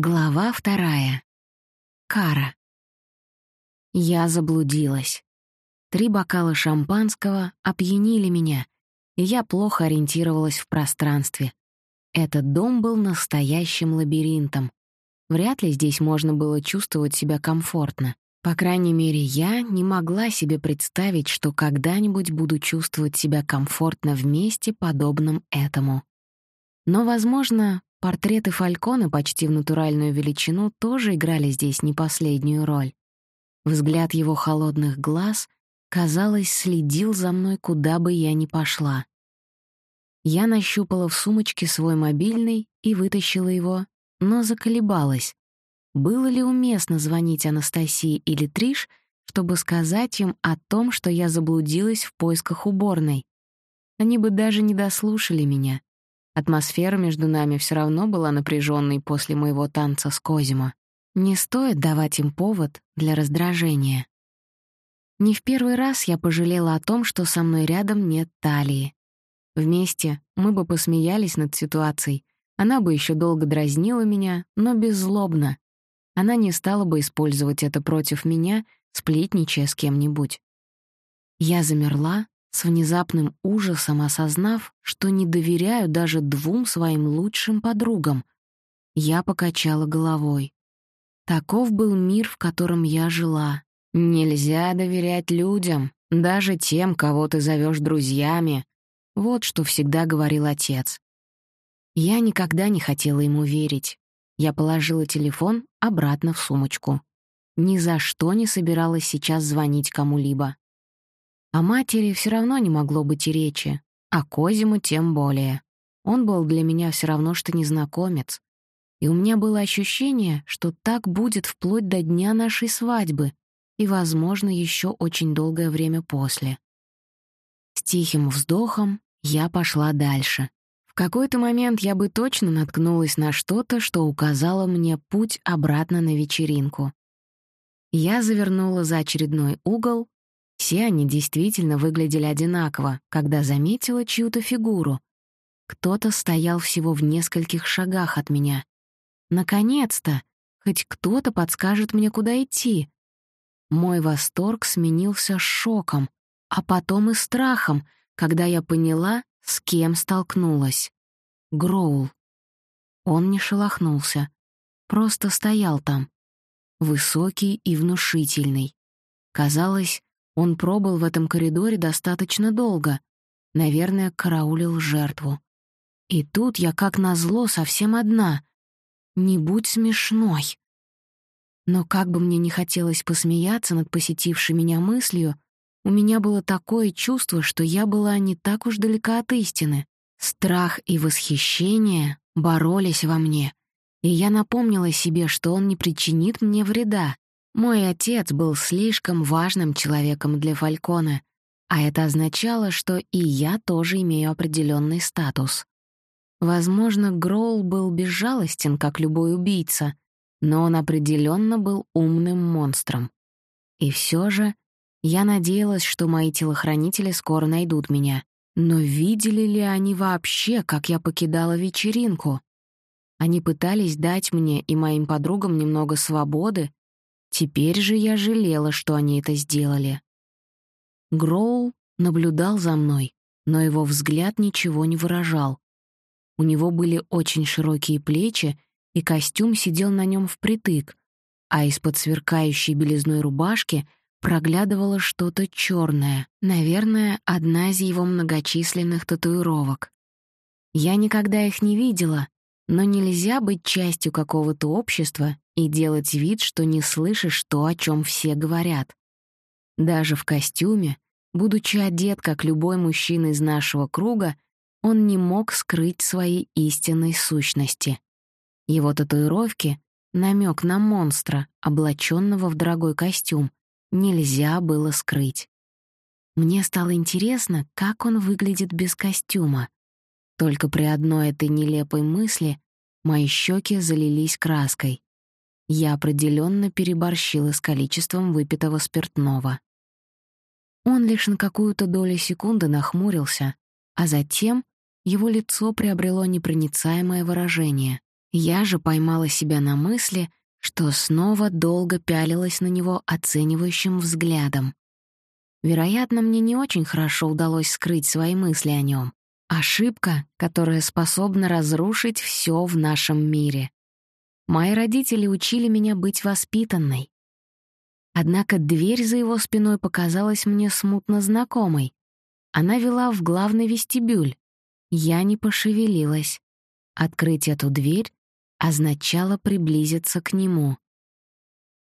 Глава вторая. Кара. Я заблудилась. Три бокала шампанского опьянили меня, и я плохо ориентировалась в пространстве. Этот дом был настоящим лабиринтом. Вряд ли здесь можно было чувствовать себя комфортно. По крайней мере, я не могла себе представить, что когда-нибудь буду чувствовать себя комфортно в месте, подобном этому. Но, возможно, Портреты Фалькона почти в натуральную величину тоже играли здесь не последнюю роль. Взгляд его холодных глаз, казалось, следил за мной, куда бы я ни пошла. Я нащупала в сумочке свой мобильный и вытащила его, но заколебалась. Было ли уместно звонить Анастасии или Триш, чтобы сказать им о том, что я заблудилась в поисках уборной? Они бы даже не дослушали меня. Атмосфера между нами все равно была напряженной после моего танца с Козимо. Не стоит давать им повод для раздражения. Не в первый раз я пожалела о том, что со мной рядом нет талии. Вместе мы бы посмеялись над ситуацией. Она бы еще долго дразнила меня, но беззлобно. Она не стала бы использовать это против меня, сплетничая с кем-нибудь. Я замерла, с внезапным ужасом осознав, что не доверяю даже двум своим лучшим подругам. Я покачала головой. Таков был мир, в котором я жила. Нельзя доверять людям, даже тем, кого ты зовешь друзьями. Вот что всегда говорил отец. Я никогда не хотела ему верить. Я положила телефон обратно в сумочку. Ни за что не собиралась сейчас звонить кому-либо. О матери все равно не могло быть и речи, а Козиму тем более. Он был для меня все равно, что незнакомец. И у меня было ощущение, что так будет вплоть до дня нашей свадьбы и, возможно, еще очень долгое время после. С тихим вздохом я пошла дальше. В какой-то момент я бы точно наткнулась на что-то, что указало мне путь обратно на вечеринку. Я завернула за очередной угол все они действительно выглядели одинаково, когда заметила чью-то фигуру. Кто-то стоял всего в нескольких шагах от меня. Наконец-то! Хоть кто-то подскажет мне, куда идти. Мой восторг сменился шоком, а потом и страхом, когда я поняла, с кем столкнулась. Гроул. Он не шелохнулся, просто стоял там. Высокий и внушительный. Казалось, он пробыл в этом коридоре достаточно долго. Наверное, караулил жертву. И тут я, как назло, совсем одна. Не будь смешной. Но как бы мне не хотелось посмеяться над посетившей меня мыслью, у меня было такое чувство, что я была не так уж далека от истины. Страх и восхищение боролись во мне, и я напомнила себе, что он не причинит мне вреда, мой отец был слишком важным человеком для Фалькона, а это означало, что и я тоже имею определенный статус. Возможно, Гроул был безжалостен, как любой убийца, но он определенно был умным монстром. И все же я надеялась, что мои телохранители скоро найдут меня. Но видели ли они вообще, как я покидала вечеринку? Они пытались дать мне и моим подругам немного свободы, Теперь же я жалела, что они это сделали. Гроул наблюдал за мной, но его взгляд ничего не выражал. У него были очень широкие плечи, и костюм сидел на нем впритык, а из-под сверкающей белизной рубашки проглядывало что-то черное, наверное, одна из его многочисленных татуировок. Я никогда их не видела, но нельзя быть частью какого-то общества и делать вид, что не слышишь то, о чем все говорят. Даже в костюме, будучи одет, как любой мужчина из нашего круга, он не мог скрыть своей истинной сущности. Его татуировки — намек на монстра, облаченного в дорогой костюм, нельзя было скрыть. Мне стало интересно, как он выглядит без костюма. Только при одной этой нелепой мысли мои щеки залились краской. Я определенно переборщила с количеством выпитого спиртного. Он лишь на какую-то долю секунды нахмурился, а затем его лицо приобрело непроницаемое выражение. Я же поймала себя на мысли, что снова долго пялилась на него оценивающим взглядом. Вероятно, мне не очень хорошо удалось скрыть свои мысли о нем. Ошибка, которая способна разрушить все в нашем мире. Мои родители учили меня быть воспитанной. Однако дверь за его спиной показалась мне смутно знакомой. Она вела в главный вестибюль. Я не пошевелилась. Открыть эту дверь означало приблизиться к нему.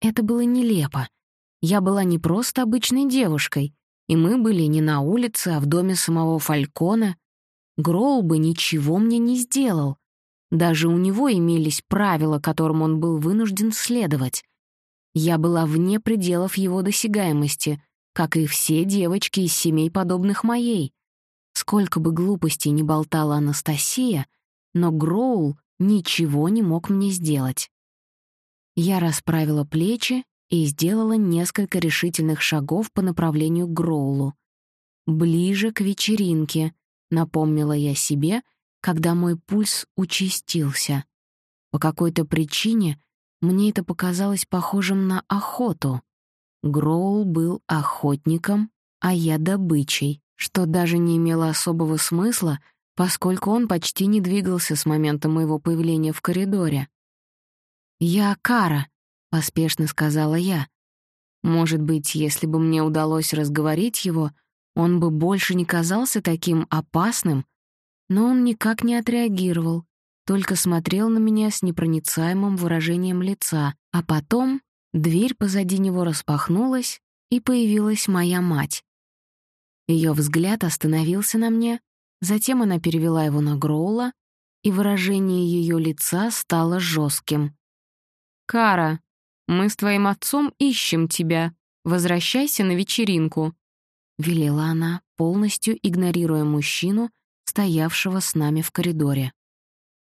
Это было нелепо. Я была не просто обычной девушкой, и мы были не на улице, а в доме самого Фалькона — Гроул бы ничего мне не сделал. Даже у него имелись правила, которым он был вынужден следовать. Я была вне пределов его досягаемости, как и все девочки из семей, подобных моей. Сколько бы глупостей ни болтала Анастасия, но Гроул ничего не мог мне сделать. Я расправила плечи и сделала несколько решительных шагов по направлению к Гроулу. Ближе к вечеринке, напомнила я себе, когда мой пульс участился. По какой-то причине мне это показалось похожим на охоту. Гроул был охотником, а я добычей, что даже не имело особого смысла, поскольку он почти не двигался с момента моего появления в коридоре. «Я Кара», — поспешно сказала я. Может быть, если бы мне удалось разговорить его, он бы больше не казался таким опасным, но он никак не отреагировал, только смотрел на меня с непроницаемым выражением лица, а потом дверь позади него распахнулась, и появилась моя мать. Ее взгляд остановился на мне, затем она перевела его на Гроула, и выражение ее лица стало жестким. «Кара, мы с твоим отцом ищем тебя. Возвращайся на вечеринку. — велела она, полностью игнорируя мужчину, стоявшего с нами в коридоре.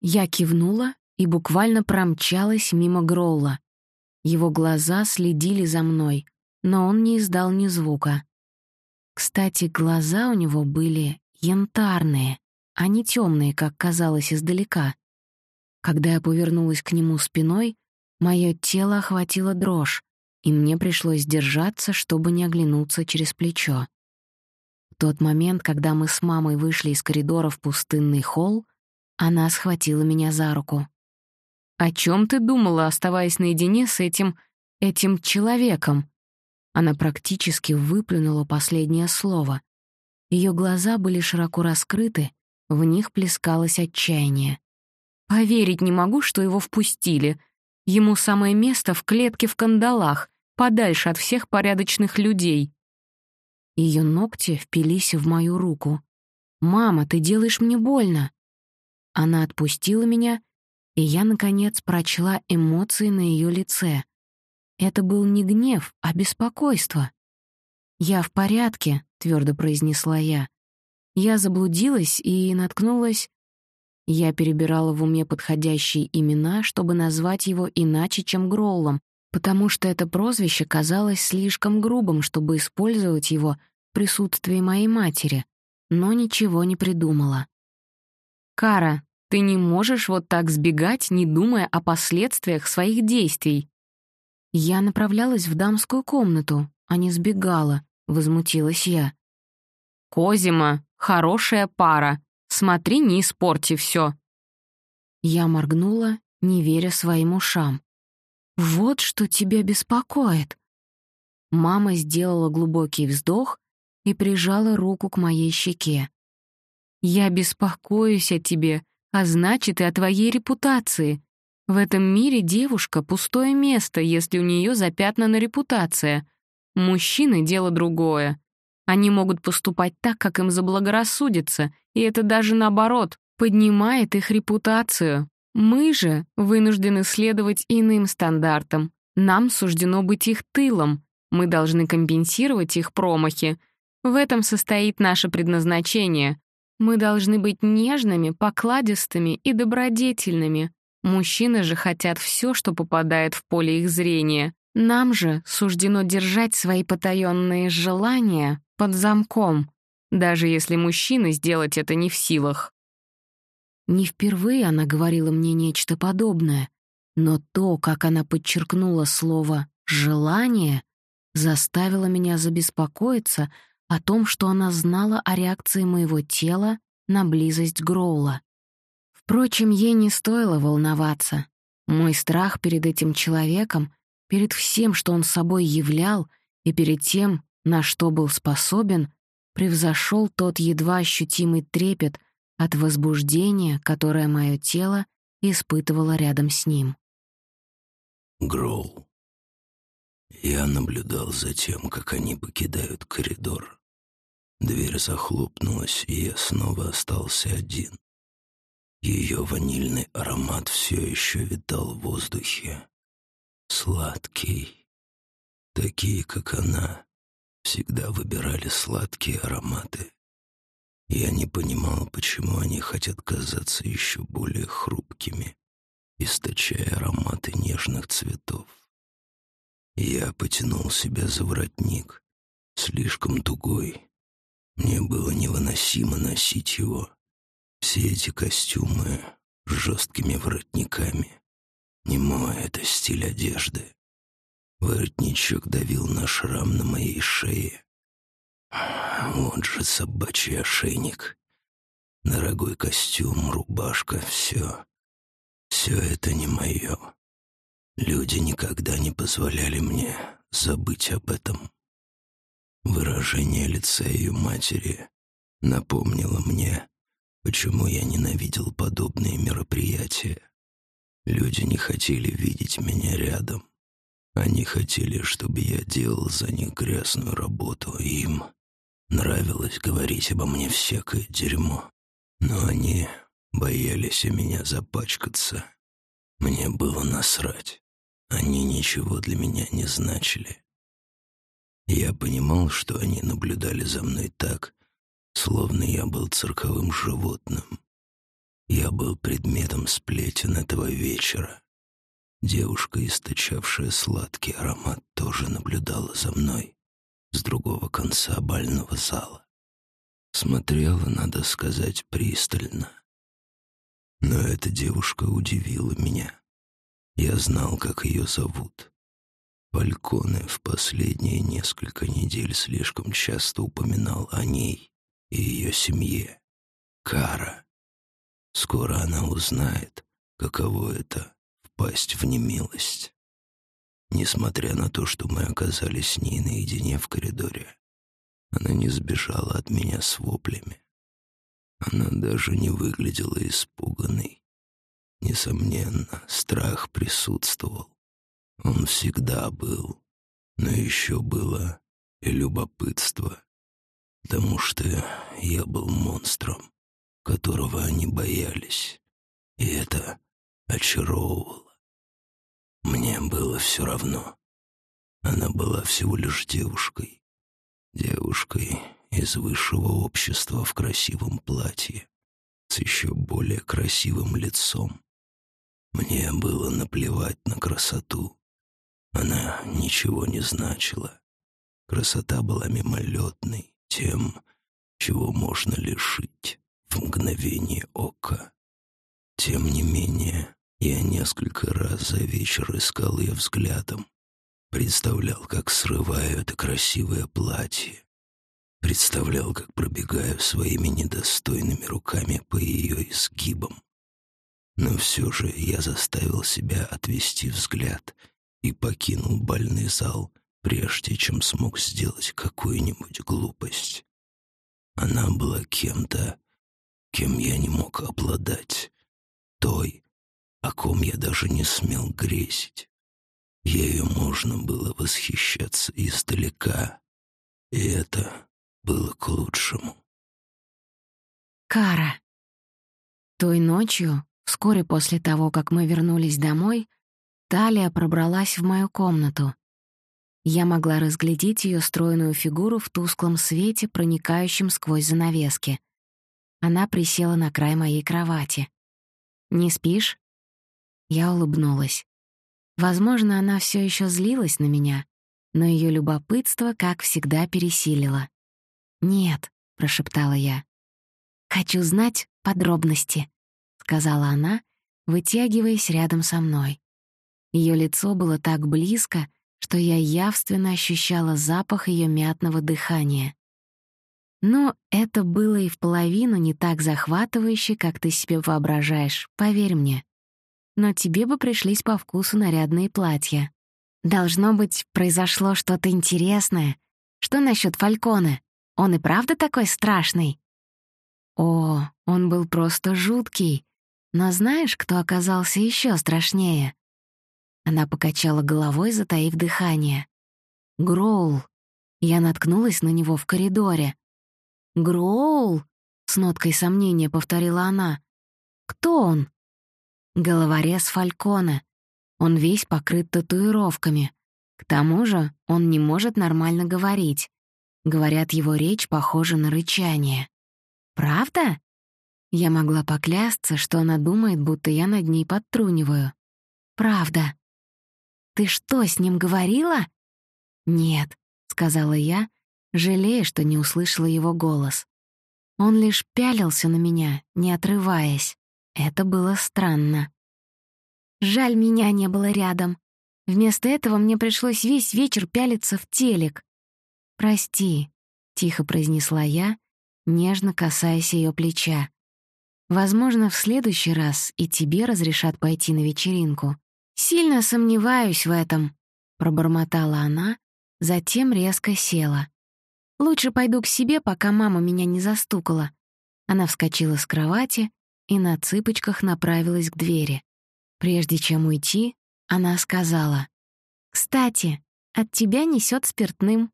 Я кивнула и буквально промчалась мимо Гроула. Его глаза следили за мной, но он не издал ни звука. Кстати, глаза у него были янтарные, а не темные, как казалось издалека. Когда я повернулась к нему спиной, мое тело охватило дрожь, и мне пришлось держаться, чтобы не оглянуться через плечо тот момент, когда мы с мамой вышли из коридора в пустынный холл, она схватила меня за руку. «О чем ты думала, оставаясь наедине с этим... этим человеком?» Она практически выплюнула последнее слово. Ее глаза были широко раскрыты, в них плескалось отчаяние. «Поверить не могу, что его впустили. Ему самое место в клетке в кандалах, подальше от всех порядочных людей». Ее ногти впились в мою руку. «Мама, ты делаешь мне больно!» Она отпустила меня, и я, наконец, прочла эмоции на ее лице. Это был не гнев, а беспокойство. «Я в порядке», — твердо произнесла я. Я заблудилась и наткнулась... Я перебирала в уме подходящие имена, чтобы назвать его иначе, чем Гроулом, потому что это прозвище казалось слишком грубым, чтобы использовать его присутствии моей матери, но ничего не придумала. «Кара, ты не можешь вот так сбегать, не думая о последствиях своих действий». «Я направлялась в дамскую комнату, а не сбегала», — возмутилась я. «Козима, хорошая пара. Смотри, не испорти все. Я моргнула, не веря своим ушам. «Вот что тебя беспокоит». Мама сделала глубокий вздох и прижала руку к моей щеке. «Я беспокоюсь о тебе, а значит и о твоей репутации. В этом мире девушка — пустое место, если у нее запятнана репутация. Мужчины — дело другое. Они могут поступать так, как им заблагорассудится, и это даже наоборот, поднимает их репутацию. Мы же вынуждены следовать иным стандартам. Нам суждено быть их тылом. Мы должны компенсировать их промахи. В этом состоит наше предназначение. Мы должны быть нежными, покладистыми и добродетельными. Мужчины же хотят все, что попадает в поле их зрения. Нам же суждено держать свои потаенные желания под замком, даже если мужчины сделать это не в силах. Не впервые она говорила мне нечто подобное, но то, как она подчеркнула слово «желание», заставило меня забеспокоиться о том, что она знала о реакции моего тела на близость Гроула. Впрочем, ей не стоило волноваться. Мой страх перед этим человеком, перед всем, что он собой являл, и перед тем, на что был способен, превзошел тот едва ощутимый трепет от возбуждения, которое мое тело испытывало рядом с ним. Гроул. Я наблюдал за тем, как они покидают коридор. Дверь захлопнулась, и я снова остался один. Ее ванильный аромат все еще витал в воздухе. Сладкий. Такие, как она, всегда выбирали сладкие ароматы. Я не понимал, почему они хотят казаться еще более хрупкими, источая ароматы нежных цветов. Я потянул себя за воротник, слишком тугой. Мне было невыносимо носить его. Все эти костюмы с жесткими воротниками. Не мой это стиль одежды. Воротничок давил на шрам на моей шее. Вот же собачий ошейник. Дорогой костюм, рубашка, все. Все это не мое. Люди никогда не позволяли мне забыть об этом. Выражение лица ее матери напомнило мне, почему я ненавидел подобные мероприятия. Люди не хотели видеть меня рядом. Они хотели, чтобы я делал за них грязную работу, им нравилось говорить обо мне всякое дерьмо. Но они боялись у меня запачкаться. Мне было насрать. Они ничего для меня не значили. Я понимал, что они наблюдали за мной так, словно я был цирковым животным. Я был предметом сплетен этого вечера. Девушка, источавшая сладкий аромат, тоже наблюдала за мной с другого конца бального зала. Смотрела, надо сказать, пристально. Но эта девушка удивила меня. Я знал, как ее зовут. Фальконе в последние несколько недель слишком часто упоминал о ней и ее семье. Кара. Скоро она узнает, каково это — впасть в немилость. Несмотря на то, что мы оказались с ней наедине в коридоре, она не сбежала от меня с воплями. Она даже не выглядела испуганной. Несомненно, страх присутствовал. Он всегда был. Но еще было и любопытство. Потому что я был монстром, которого они боялись. И это очаровывало. Мне было все равно. Она была всего лишь девушкой. Девушкой из высшего общества в красивом платье, с еще более красивым лицом. Мне было наплевать на красоту. Она ничего не значила. Красота была мимолетной, тем, чего можно лишить в мгновение ока. Тем не менее, я несколько раз за вечер искал ее взглядом, представлял, как срываю это красивое платье, представлял, как пробегаю своими недостойными руками по ее изгибам, но все же я заставил себя отвести взгляд и покинул бальный зал, прежде чем смог сделать какую-нибудь глупость. Она была кем-то, кем я не мог обладать, той, о ком я даже не смел грезить. Ею можно было восхищаться издалека, и это было к лучшему. Кара. Той ночью Вскоре после того, как мы вернулись домой, Талия пробралась в мою комнату. Я могла разглядеть ее стройную фигуру в тусклом свете, проникающем сквозь занавески. Она присела на край моей кровати. «Не спишь?» Я улыбнулась. Возможно, она все еще злилась на меня, но ее любопытство, как всегда, пересилило. «Нет», — прошептала я. «Хочу знать подробности», сказала она, вытягиваясь рядом со мной. Ее лицо было так близко, что я явственно ощущала запах ее мятного дыхания. Но это было и в половину не так захватывающе, как ты себе воображаешь, поверь мне. Но тебе бы пришлись по вкусу нарядные платья. Должно быть, произошло что-то интересное. Что насчет Фалькона? Он и правда такой страшный? О, он был просто жуткий. Но знаешь, кто оказался еще страшнее? Она покачала головой, затаив дыхание. Гроул. Я наткнулась на него в коридоре. «Гроул?» — с ноткой сомнения повторила она. «Кто он?» «Головорез Фалькона. Он весь покрыт татуировками. К тому же он не может нормально говорить. Говорят, его речь похожа на рычание. «Правда?» Я могла поклясться, что она думает, будто я над ней подтруниваю. «Правда». «Ты что, с ним говорила?» «Нет», — сказала я, жалея, что не услышала его голос. Он лишь пялился на меня, не отрываясь. Это было странно. Жаль, меня не было рядом. Вместо этого мне пришлось весь вечер пялиться в телек. «Прости», — тихо произнесла я, нежно касаясь ее плеча. «Возможно, в следующий раз и тебе разрешат пойти на вечеринку. Сильно сомневаюсь в этом», — пробормотала она, затем резко села. Лучше пойду к себе, пока мама меня не застукала. Она вскочила с кровати и на цыпочках направилась к двери. Прежде чем уйти, она сказала: "Кстати, от тебя несет спиртным".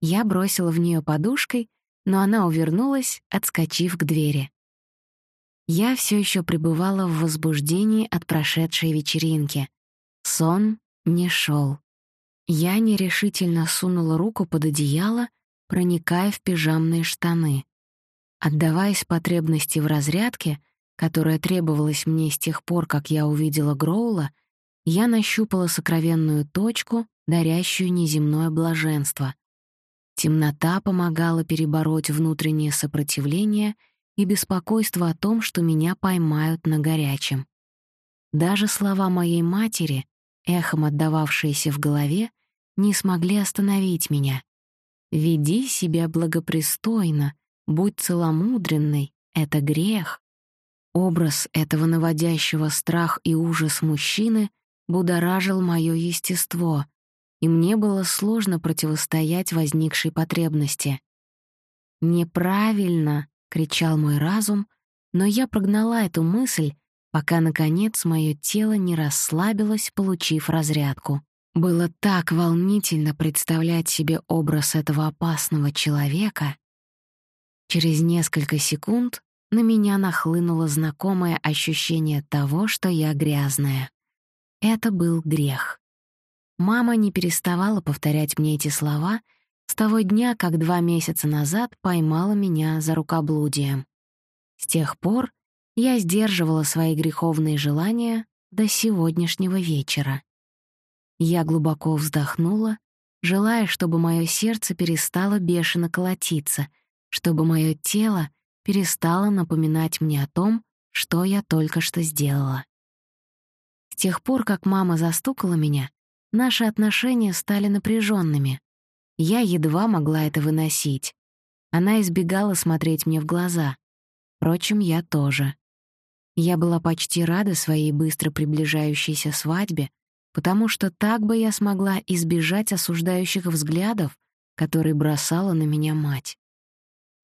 Я бросила в нее подушкой, но она увернулась, отскочив к двери. Я все еще пребывала в возбуждении от прошедшей вечеринки. Сон не шел. Я нерешительно сунула руку под одеяло проникая в пижамные штаны. Отдаваясь потребности в разрядке, которая требовалась мне с тех пор, как я увидела Гроула, я нащупала сокровенную точку, дарящую неземное блаженство. Темнота помогала перебороть внутреннее сопротивление и беспокойство о том, что меня поймают на горячем. Даже слова моей матери, эхом отдававшиеся в голове, не смогли остановить меня. Веди себя благопристойно, будь целомудренной — это грех. Образ этого наводящего страх и ужас мужчины будоражил моё естество, и мне было сложно противостоять возникшей потребности. «Неправильно!» — кричал мой разум, но я прогнала эту мысль, пока, наконец, моё тело не расслабилось, получив разрядку. Было так волнительно представлять себе образ этого опасного человека. Через несколько секунд на меня нахлынуло знакомое ощущение того, что я грязная. Это был грех. Мама не переставала повторять мне эти слова с того дня, как два месяца назад поймала меня за рукоблудием. С тех пор я сдерживала свои греховные желания до сегодняшнего вечера. Я глубоко вздохнула, желая, чтобы мое сердце перестало бешено колотиться, чтобы мое тело перестало напоминать мне о том, что я только что сделала. С тех пор, как мама застукала меня, наши отношения стали напряженными. Я едва могла это выносить. Она избегала смотреть мне в глаза. Впрочем, я тоже. Я была почти рада своей быстро приближающейся свадьбе, потому что так бы я смогла избежать осуждающих взглядов, которые бросала на меня мать.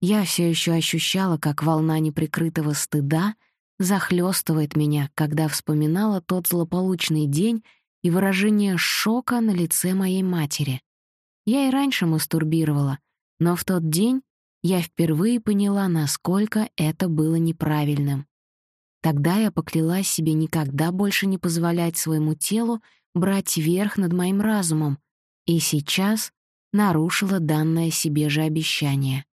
Я все еще ощущала, как волна неприкрытого стыда захлестывает меня, когда вспоминала тот злополучный день и выражение шока на лице моей матери. Я и раньше мастурбировала, но в тот день я впервые поняла, насколько это было неправильным. Тогда я поклялась себе никогда больше не позволять своему телу брать верх над моим разумом, и сейчас нарушила данное себе же обещание.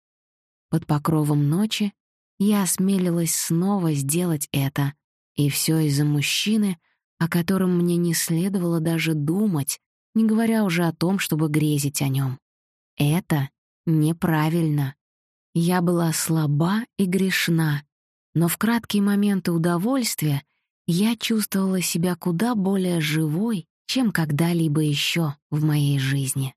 Под покровом ночи я осмелилась снова сделать это, и все из-за мужчины, о котором мне не следовало даже думать, не говоря уже о том, чтобы грезить о нем. Это неправильно. Я была слаба и грешна, но в краткие моменты удовольствия я чувствовала себя куда более живой, чем когда-либо еще в моей жизни.